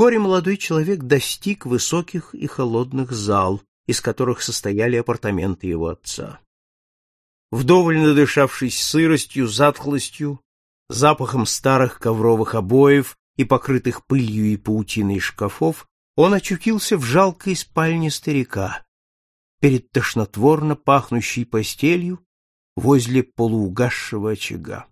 Вскоре молодой человек достиг высоких и холодных зал, из которых состояли апартаменты его отца. Вдоволь надышавшись сыростью, затхлостью, запахом старых ковровых обоев и покрытых пылью и паутиной шкафов, он очутился в жалкой спальне старика, перед тошнотворно пахнущей постелью возле полуугасшего очага.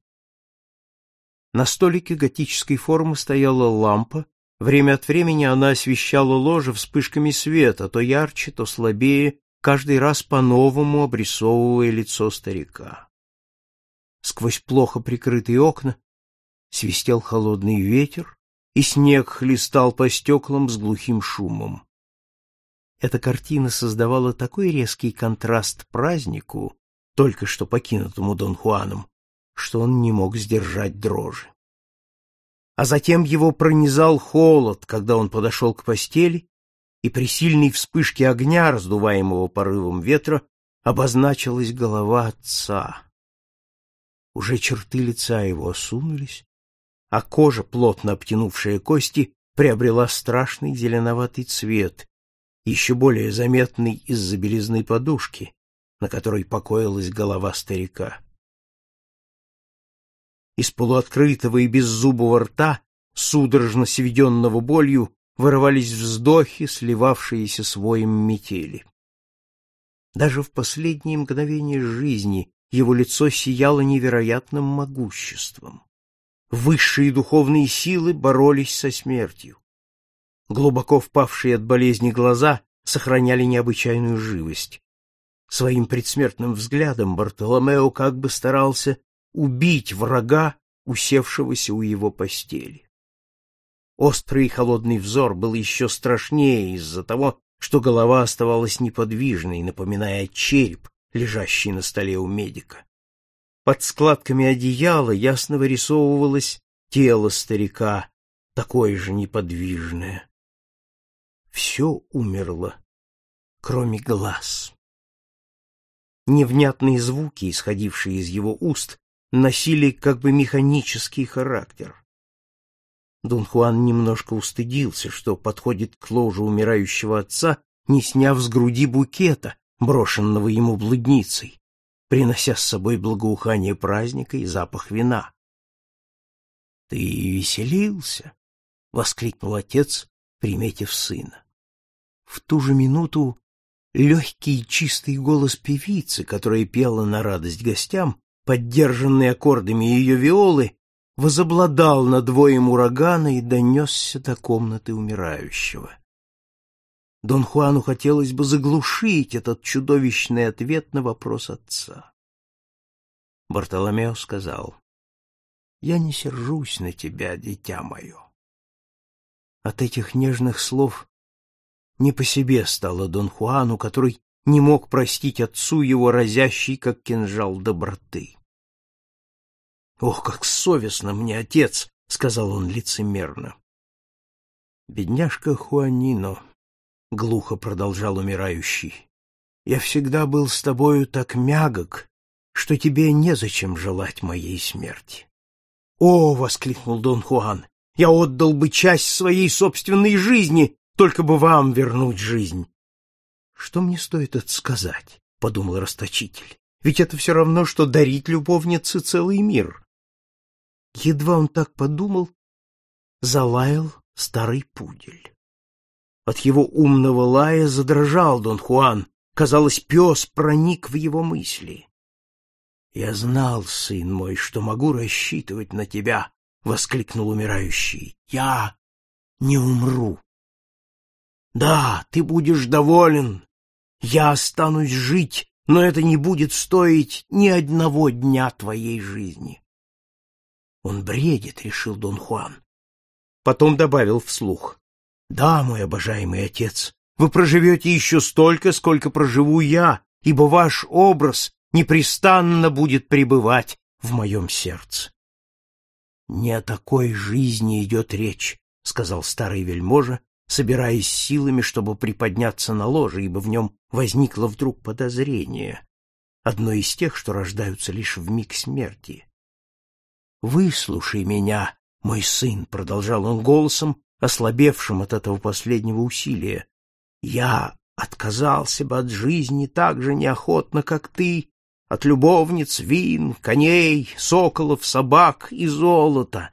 На столике готической формы стояла лампа, время от времени она освещала ложе вспышками света, то ярче, то слабее, каждый раз по-новому обрисовывая лицо старика. Сквозь плохо прикрытые окна свистел холодный ветер, и снег хлестал по стеклам с глухим шумом. Эта картина создавала такой резкий контраст празднику, только что покинутому Дон Хуаном, что он не мог сдержать дрожи. А затем его пронизал холод, когда он подошел к постели, и при сильной вспышке огня, раздуваемого порывом ветра, обозначилась голова отца. Уже черты лица его осунулись, а кожа, плотно обтянувшая кости, приобрела страшный зеленоватый цвет, еще более заметный из-за белизны подушки, на которой покоилась голова старика. Из полуоткрытого и беззубого рта, судорожно сведенного болью, вырывались вздохи, сливавшиеся с воем метели. Даже в последние мгновения жизни его лицо сияло невероятным могуществом. Высшие духовные силы боролись со смертью. Глубоко впавшие от болезни глаза сохраняли необычайную живость. Своим предсмертным взглядом Бартоломео как бы старался убить врага, усевшегося у его постели. Острый и холодный взор был еще страшнее из-за того, что голова оставалась неподвижной, напоминая череп, лежащий на столе у медика. Под складками одеяла ясно вырисовывалось тело старика, такое же неподвижное. Все умерло, кроме глаз. Невнятные звуки, исходившие из его уст, носили как бы механический характер. Дон Хуан немножко устыдился, что подходит к ложу умирающего отца, не сняв с груди букета, брошенного ему блудницей принося с собой благоухание праздника и запах вина. — Ты веселился? — воскликнул отец, приметив сына. В ту же минуту легкий и чистый голос певицы, которая пела на радость гостям, поддержанный аккордами ее виолы, возобладал над воем урагана и донесся до комнаты умирающего. Дон Хуану хотелось бы заглушить этот чудовищный ответ на вопрос отца. Бартоломео сказал, «Я не сержусь на тебя, дитя мое». От этих нежных слов не по себе стало Дон Хуану, который не мог простить отцу его разящий, как кинжал, доброты. «Ох, как совестно мне, отец!» — сказал он лицемерно. «Бедняжка Хуанино», — глухо продолжал умирающий, — «я всегда был с тобою так мягок, что тебе незачем желать моей смерти». «О!» — воскликнул Дон Хуан, — «я отдал бы часть своей собственной жизни, только бы вам вернуть жизнь». «Что мне стоит это сказать?» — подумал расточитель. «Ведь это все равно, что дарить любовнице целый мир». Едва он так подумал, залаял старый пудель. От его умного лая задрожал Дон Хуан. Казалось, пес проник в его мысли. — Я знал, сын мой, что могу рассчитывать на тебя, — воскликнул умирающий. — Я не умру. — Да, ты будешь доволен. Я останусь жить, но это не будет стоить ни одного дня твоей жизни. Он бредит, — решил Дон Хуан. Потом добавил вслух. Да, мой обожаемый отец, вы проживете еще столько, сколько проживу я, ибо ваш образ непрестанно будет пребывать в моем сердце. Не о такой жизни идет речь, сказал старый вельможа, собираясь силами, чтобы приподняться на ложе, ибо в нем возникло вдруг подозрение, одно из тех, что рождаются лишь в миг смерти. Выслушай меня, мой сын, продолжал он голосом, ослабевшим от этого последнего усилия. «Я отказался бы от жизни так же неохотно, как ты, от любовниц, вин, коней, соколов, собак и золота,